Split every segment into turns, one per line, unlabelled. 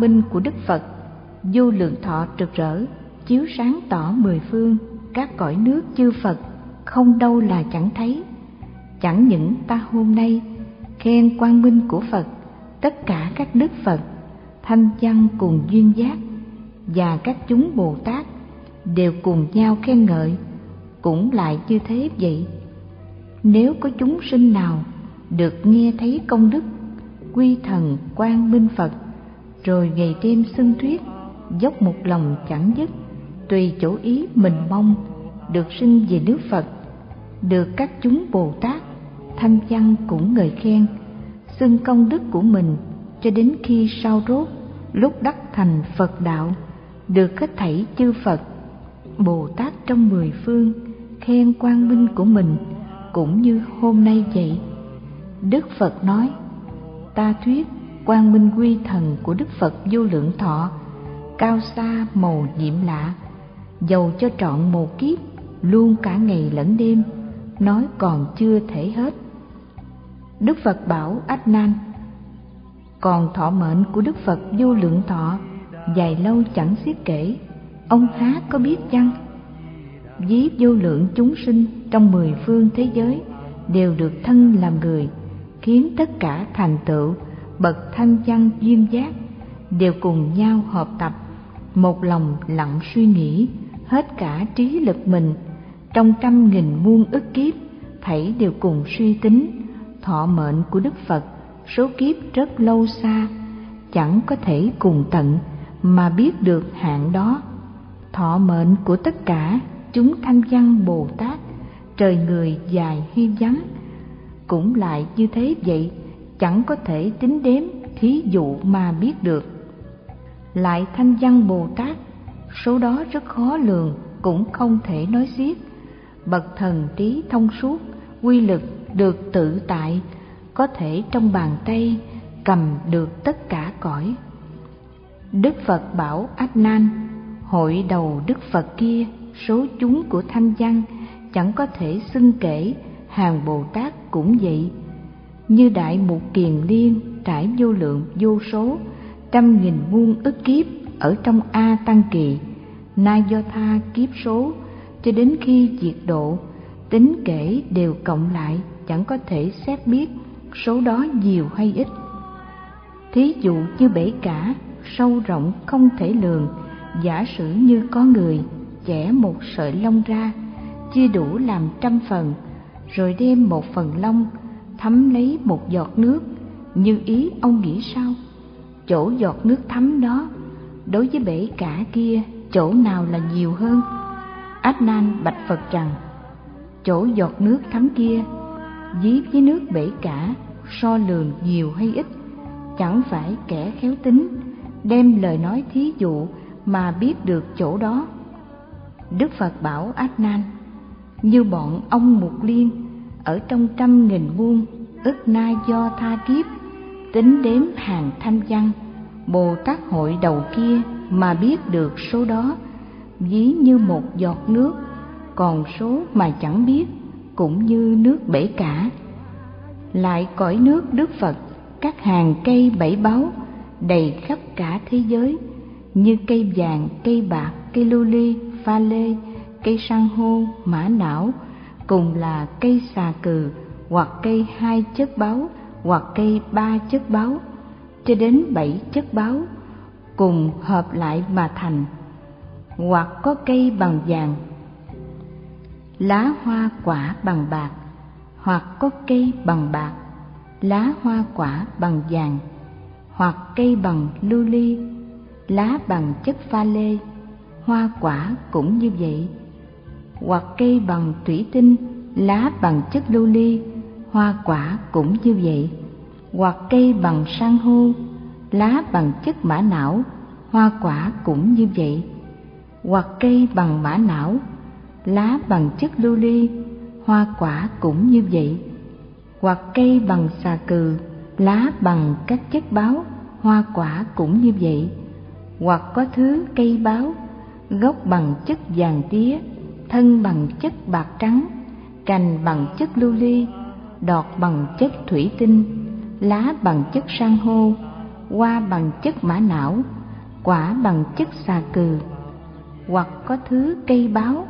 quang minh của đức phật, vô lượng thọ rực rỡ, chiếu sáng tỏ mười phương, các cõi nước chư phật không đâu là chẳng thấy. Chẳng những ta hôm nay khen quang minh của phật, tất cả các đức phật, thanh văn cùng duyên giác và các chúng bồ tát đều cùng nhau khen ngợi, cũng lại như thế vậy. Nếu có chúng sinh nào được nghe thấy công đức quy thần quang minh phật rồi ngày đêm xưng thuyết dốc một lòng chẳng dứt. Tùy chỗ ý mình mong, được sinh về nước phật, được các chúng bồ tát, thanh văn cũng ngợi khen, xưng công đức của mình cho đến khi sau rốt, lúc đắc thành phật đạo, được hết thảy chư phật, bồ tát trong mười phương, khen quang minh của mình, cũng như hôm nay vậy. Đức phật nói, ta thuyết quang minh quy thần của đức phật vô lượng thọ, cao xa màu nhiệm lạ, dầu cho trọn một kiếp, luôn cả ngày lẫn đêm, nói còn chưa thể hết. Đức phật bảo ách nan còn thọ mệnh của đức phật vô lượng thọ, dài lâu chẳng xiết kể, ông há có biết chăng? Ví vô lượng chúng sinh trong mười phương thế giới đều được thân làm người, khiến tất cả thành tựu bậc thanh văn diêm giác, đều cùng nhau hợp tập, một lòng lặng suy nghĩ, hết cả trí lực mình. Trong trăm nghìn muôn ức kiếp, thảy đều cùng suy tính, thọ mệnh của đức phật, số kiếp rất lâu xa, chẳng có thể cùng tận mà biết được hạn đó. Thọ mệnh của tất cả chúng thanh văn bồ tát, trời người dài hy vắng, cũng lại như thế vậy chẳng có thể tính đếm thí dụ mà biết được. Lại thanh văn bồ tát, số đó rất khó lường, cũng không thể nói xiết. Bậc thần trí thông suốt, quy lực được tự tại, có thể trong bàn tay cầm được tất cả cõi. Đức phật bảo ách nan hội đầu đức phật kia, số chúng của thanh văn, chẳng có thể xưng kể, hàng bồ tát cũng vậy như đại một kiền liên, trải vô lượng, vô số, trăm nghìn muôn ức kiếp ở trong a tăng kỳ. Na do tha kiếp số, cho đến khi diệt độ, tính kể đều cộng lại, chẳng có thể xét biết số đó nhiều hay ít. Thí dụ như bể cả, sâu rộng không thể lường, giả sử như có người chẻ một sợi lông ra, chia đủ làm trăm phần, rồi đem một phần lông thấm lấy một giọt nước. Như ý, ông nghĩ sao? Chỗ giọt nước thấm đó, đối với bể cả kia, chỗ nào là nhiều hơn? Át nan bạch phật rằng, chỗ giọt nước thấm kia dí với nước bể cả, so lường nhiều hay ít? Chẳng phải kẻ khéo tính, đem lời nói thí dụ mà biết được chỗ đó? Đức phật bảo át nan như bọn ông mục liên ở trong trăm nghìn muôn ức na do tha kiếp, tính đếm hàng thanh văn, bồ tát hội đầu kia mà biết được số đó, ví như một giọt nước, còn số mà chẳng biết cũng như nước bể cả. Lại cõi nước đức phật, các hàng cây bảy báu đầy khắp cả thế giới, như cây vàng, cây bạc, cây lưu ly, pha lê, cây san hô, mã não cùng là cây xà cừ, hoặc cây hai chất báo hoặc cây ba chất báo cho đến bảy chất báo cùng hợp lại mà thành, hoặc có cây bằng vàng, lá hoa quả bằng bạc, hoặc có cây bằng bạc, lá hoa quả bằng vàng, hoặc cây bằng lưu ly, lá bằng chất pha lê, hoa quả cũng như vậy hoặc cây bằng thủy tinh, lá bằng chất lưu ly, hoa quả cũng như vậy. Hoặc cây bằng san hô, lá bằng chất mã não, hoa quả cũng như vậy. Hoặc cây bằng mã não, lá bằng chất lưu ly, hoa quả cũng như vậy. Hoặc cây bằng xà cừ, lá bằng các chất báo, hoa quả cũng như vậy. Hoặc có thứ cây báo, gốc bằng chất vàng tía thân bằng chất bạc trắng cành bằng chất lưu ly đọt bằng chất thủy tinh lá bằng chất san hô hoa bằng chất mã não quả bằng chất xà cừ hoặc có thứ cây báo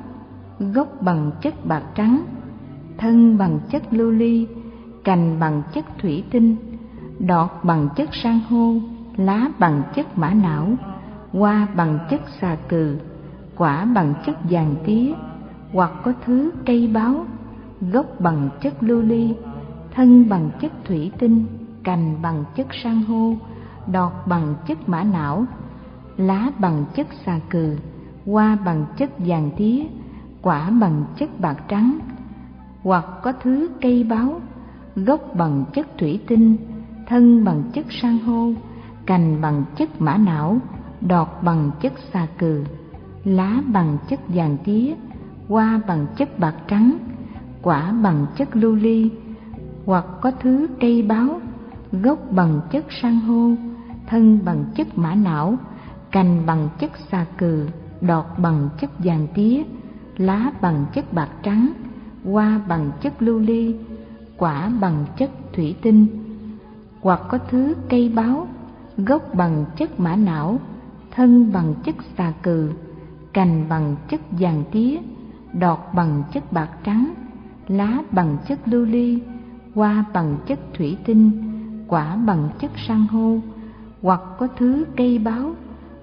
gốc bằng chất bạc trắng thân bằng chất lưu ly cành bằng chất thủy tinh đọt bằng chất san hô lá bằng chất mã não hoa bằng chất xà cừ quả bằng chất vàng tía hoặc có thứ cây báo gốc bằng chất lưu ly thân bằng chất thủy tinh cành bằng chất san hô đọt bằng chất mã não lá bằng chất xà cừ hoa bằng chất vàng tía quả bằng chất bạc trắng hoặc có thứ cây báo gốc bằng chất thủy tinh thân bằng chất san hô cành bằng chất mã não đọt bằng chất xà cừ lá bằng chất vàng tía hoa bằng chất bạc trắng quả bằng chất lưu ly hoặc có thứ cây báo gốc bằng chất san hô thân bằng chất mã não cành bằng chất xà cừ đọt bằng chất vàng tía lá bằng chất bạc trắng hoa bằng chất lưu ly quả bằng chất thủy tinh hoặc có thứ cây báo gốc bằng chất mã não thân bằng chất xà cừ cành bằng chất vàng tía đọt bằng chất bạc trắng lá bằng chất lưu ly hoa bằng chất thủy tinh quả bằng chất san hô hoặc có thứ cây báo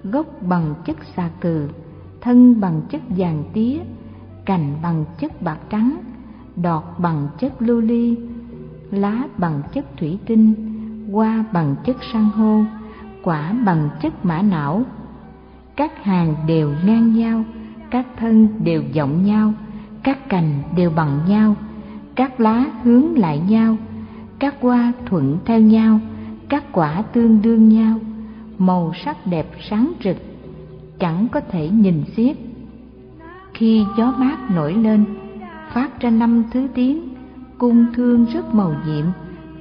gốc bằng chất xà cừ thân bằng chất vàng tía cành bằng chất bạc trắng đọt bằng chất lưu ly lá bằng chất thủy tinh hoa bằng chất san hô quả bằng chất mã não các hàng đều ngang nhau các thân đều giống nhau, các cành đều bằng nhau, các lá hướng lại nhau, các hoa thuận theo nhau, các quả tương đương nhau, màu sắc đẹp sáng rực, chẳng có thể nhìn xiết. Khi gió mát nổi lên, phát ra năm thứ tiếng, cung thương rất màu nhiệm,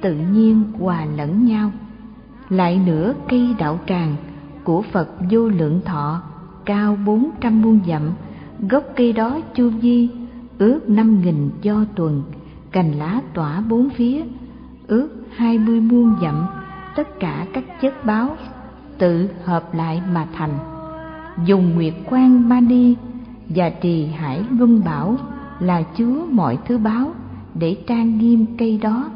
tự nhiên hòa lẫn nhau. Lại nữa cây đạo tràng của phật vô lượng thọ cao bốn trăm muôn dặm, gốc cây đó chu vi, ước năm nghìn do tuần, cành lá tỏa bốn phía, ước hai mươi muôn dặm, tất cả các chất báo tự hợp lại mà thành. Dùng nguyệt quang mani và trì hải luân bảo là chứa mọi thứ báo để trang nghiêm cây đó.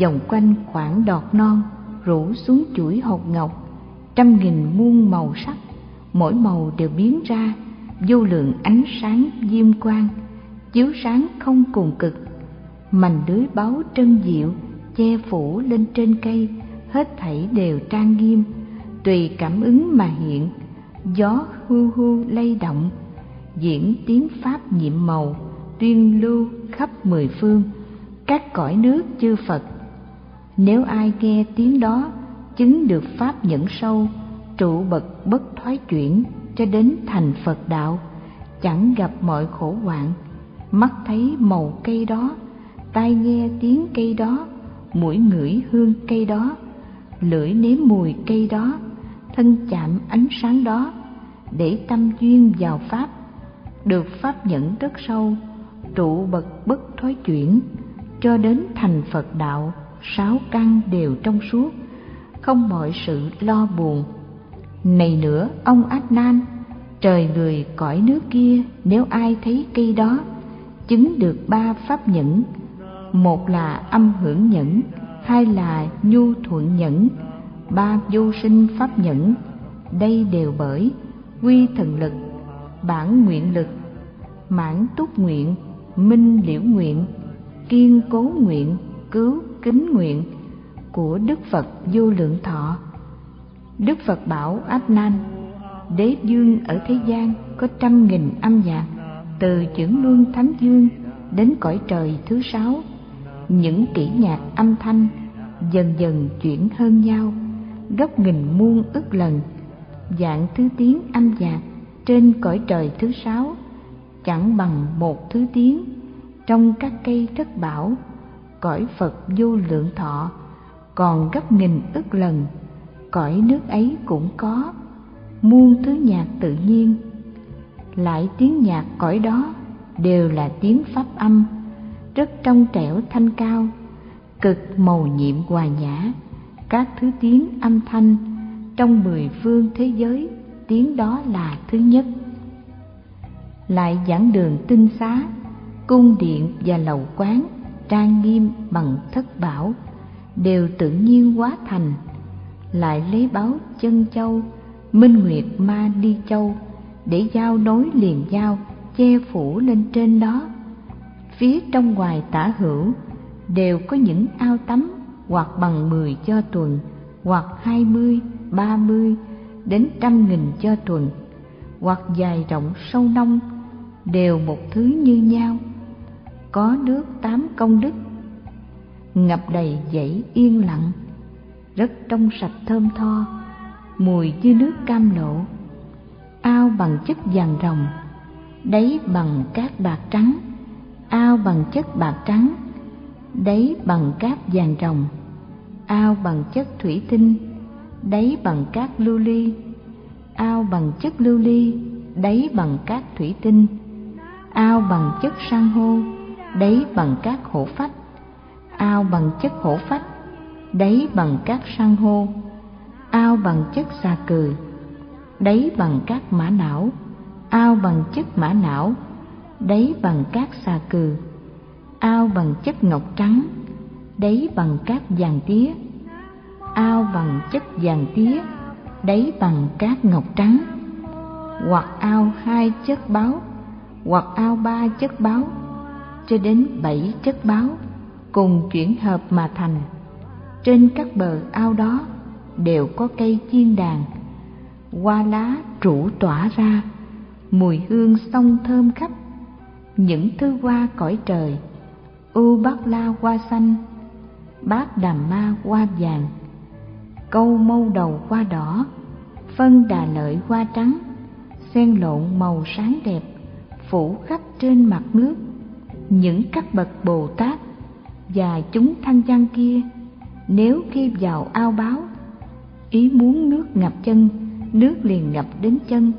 Vòng quanh khoảng đọt non rủ xuống chuỗi hột ngọc, trăm nghìn muôn màu sắc mỗi màu đều biến ra, vô lượng ánh sáng diêm quang, chiếu sáng không cùng cực. Mành lưới báu trân diệu, che phủ lên trên cây, hết thảy đều trang nghiêm, tùy cảm ứng mà hiện. Gió hưu hưu lay động, diễn tiếng pháp nhiệm màu, tuyên lưu khắp mười phương. Các cõi nước chư phật, nếu ai nghe tiếng đó, chứng được pháp nhẫn sâu trụ bậc bất thoái chuyển cho đến thành phật đạo, chẳng gặp mọi khổ hoạn. Mắt thấy màu cây đó, tai nghe tiếng cây đó, mũi ngửi hương cây đó, lưỡi nếm mùi cây đó, thân chạm ánh sáng đó, để tâm duyên vào pháp, được pháp nhẫn rất sâu, trụ bậc bất thoái chuyển cho đến thành phật đạo, sáu căn đều trong suốt, không mọi sự lo buồn này nữa, ông át nan trời người cõi nước kia, nếu ai thấy cây đó, chứng được ba pháp nhẫn. Một là âm hưởng nhẫn, hai là nhu thuận nhẫn. Ba vô sinh pháp nhẫn, đây đều bởi quy thần lực, bản nguyện lực, mãn túc nguyện, minh liễu nguyện, kiên cố nguyện, cứu kính nguyện của đức phật vô lượng thọ đức phật bảo áp nan đế dương ở thế gian có trăm nghìn âm nhạc, từ chưởng luân thánh dương đến cõi trời thứ sáu. Những kỹ nhạc âm thanh dần dần chuyển hơn nhau, gấp nghìn muôn ức lần. Dạng thứ tiếng âm nhạc trên cõi trời thứ sáu chẳng bằng một thứ tiếng. Trong các cây thất bảo, cõi phật vô lượng thọ còn gấp nghìn ức lần cõi nước ấy cũng có. Muôn thứ nhạc tự nhiên, lại tiếng nhạc cõi đó đều là tiếng pháp âm, rất trong trẻo thanh cao, cực màu nhiệm hòa nhã. Các thứ tiếng âm thanh trong mười phương thế giới, tiếng đó là thứ nhất. Lại giảng đường tinh xá, cung điện và lầu quán trang nghiêm bằng thất bảo đều tự nhiên hóa thành lại lấy báo chân châu, minh nguyệt ma đi châu, để giao nối liền giao, che phủ lên trên đó. Phía trong ngoài tả hữu, đều có những ao tắm hoặc bằng mười cho tuần, hoặc hai mươi, ba mươi, đến trăm nghìn cho tuần, hoặc dài rộng sâu nông, đều một thứ như nhau. Có nước tám công đức. Ngập đầy dãy yên lặng rất trong sạch thơm tho, mùi như nước cam lộ ao bằng chất vàng rồng đáy bằng cát bạc trắng, ao bằng chất bạc trắng, đáy bằng cát vàng rồng ao bằng chất thủy tinh, đáy bằng cát lưu ly, ao bằng chất lưu ly, đáy bằng cát thủy tinh, ao bằng chất san hô, đáy bằng cát hổ phách, ao bằng chất hổ phách đáy bằng cát san hô, ao bằng chất xà cừ, đáy bằng cát mã não, ao bằng chất mã não, đáy bằng cát xà cừ, ao bằng chất ngọc trắng, đáy bằng cát vàng tía, ao bằng chất vàng tía, đáy bằng cát ngọc trắng, hoặc ao hai chất báo, hoặc ao ba chất báo, cho đến bảy chất báo, cùng chuyển hợp mà thành trên các bờ ao đó đều có cây chiên đàn. Hoa lá rủ tỏa ra, mùi hương sông thơm khắp. Những thứ hoa cõi trời, u bát la hoa xanh, bát đàm ma hoa vàng, câu mâu đầu hoa đỏ, phân đà lợi hoa trắng, xen lộn màu sáng đẹp, phủ khắp trên mặt nước. Những các bậc bồ tát và chúng thanh văn kia nếu khi vào ao báo, ý muốn nước ngập chân, nước liền ngập đến chân,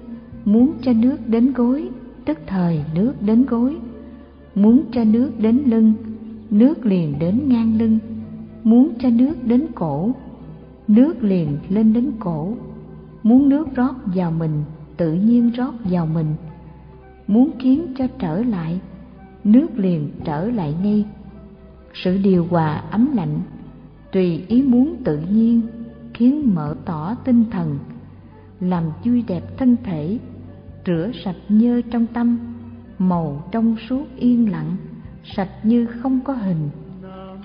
muốn cho nước đến gối, tức thời nước đến gối, muốn cho nước đến lưng, nước liền đến ngang lưng, muốn cho nước đến cổ, nước liền lên đến cổ, muốn nước rót vào mình, tự nhiên rót vào mình, muốn khiến cho trở lại, nước liền trở lại ngay. Sự điều hòa ấm lạnh tùy ý muốn tự nhiên, khiến mở tỏ tinh thần, làm vui đẹp thân thể, rửa sạch nhơ trong tâm, màu trong suốt yên lặng, sạch như không có hình.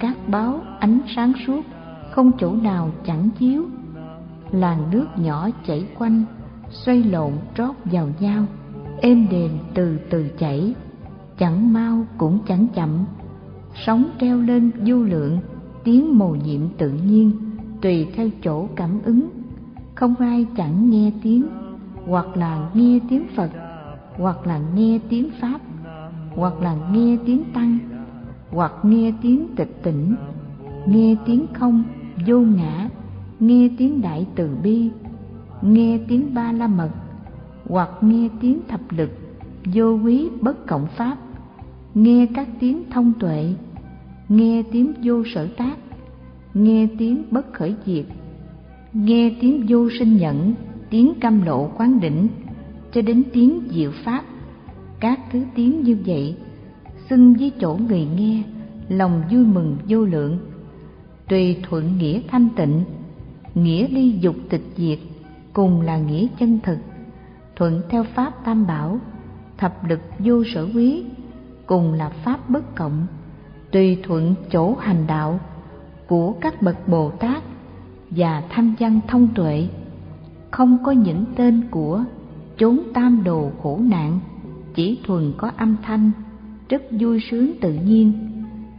Các báo ánh sáng suốt, không chỗ nào chẳng chiếu. Làn nước nhỏ chảy quanh, xoay lộn trót vào nhau, êm đềm từ từ chảy. Chẳng mau cũng chẳng chậm, sóng treo lên du lượng tiếng màu nhiệm tự nhiên, tùy theo chỗ cảm ứng. Không ai chẳng nghe tiếng, hoặc là nghe tiếng phật, hoặc là nghe tiếng pháp, hoặc là nghe tiếng tăng, hoặc nghe tiếng tịch tỉnh, nghe tiếng không, vô ngã, nghe tiếng đại từ bi, nghe tiếng ba la mật, hoặc nghe tiếng thập lực, vô quý bất cộng pháp, nghe các tiếng thông tuệ nghe tiếng vô sở tác, nghe tiếng bất khởi diệt, nghe tiếng vô sinh nhẫn, tiếng cam lộ quán đỉnh, cho đến tiếng diệu pháp, các thứ tiếng như vậy, xưng với chỗ người nghe, lòng vui mừng vô lượng. Tùy thuận nghĩa thanh tịnh, nghĩa ly dục tịch diệt, cùng là nghĩa chân thực, thuận theo pháp tam bảo, thập lực vô sở quý, cùng là pháp bất cộng tùy thuận chỗ hành đạo của các bậc bồ tát và tham văn thông tuệ, không có những tên của chốn tam đồ khổ nạn, chỉ thuần có âm thanh, rất vui sướng tự nhiên.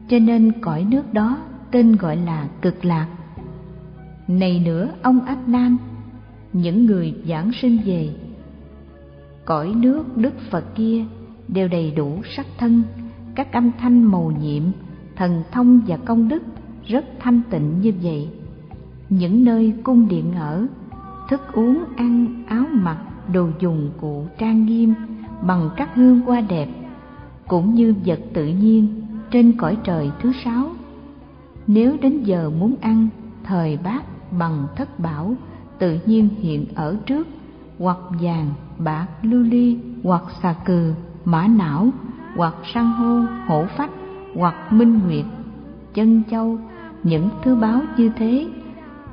Cho nên cõi nước đó tên gọi là cực lạc. Này nữa, ông ách nan những người giảng sinh về cõi nước đức phật kia đều đầy đủ sắc thân, các âm thanh màu nhiệm thần thông và công đức rất thanh tịnh như vậy. Những nơi cung điện ở, thức uống, ăn áo mặc, đồ dùng cụ trang nghiêm bằng các hương hoa đẹp, cũng như vật tự nhiên trên cõi trời thứ sáu. Nếu đến giờ muốn ăn, thời bát bằng thất bảo tự nhiên hiện ở trước, hoặc vàng, bạc, lưu ly, hoặc xà cừ, mã não, hoặc san hô, hổ phách hoặc minh nguyệt, chân châu, những thứ báo như thế,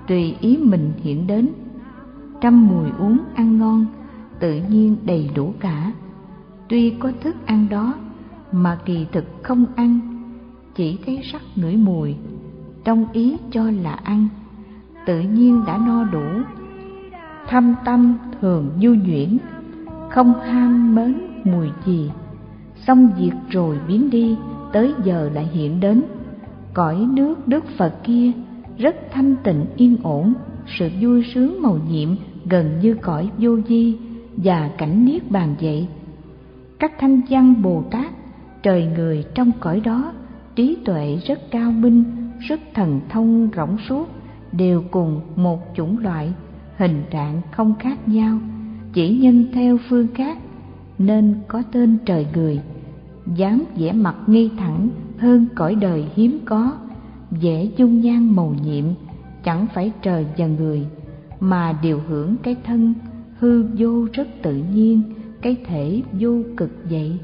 tùy ý mình hiện đến. Trăm mùi uống ăn ngon, tự nhiên đầy đủ cả. Tuy có thức ăn đó, mà kỳ thực không ăn, chỉ thấy sắc ngửi mùi, trong ý cho là ăn, tự nhiên đã no đủ. Thâm tâm thường nhu nhuyễn không ham mến mùi gì, xong việc rồi biến đi tới giờ lại hiện đến. Cõi nước đức phật kia rất thanh tịnh, yên ổn, sự vui sướng màu nhiệm gần như cõi vô di và cảnh niết bàn vậy. Các thanh văn bồ tát, trời người trong cõi đó, trí tuệ rất cao minh, sức thần thông rỗng suốt, đều cùng một chủng loại, hình trạng không khác nhau, chỉ nhân theo phương khác, nên có tên trời người dám vẻ mặt nghi thẳng hơn cõi đời hiếm có, vẻ dung nhan màu nhiệm chẳng phải trời và người, mà điều hưởng cái thân hư vô rất tự nhiên, cái thể vô cực vậy.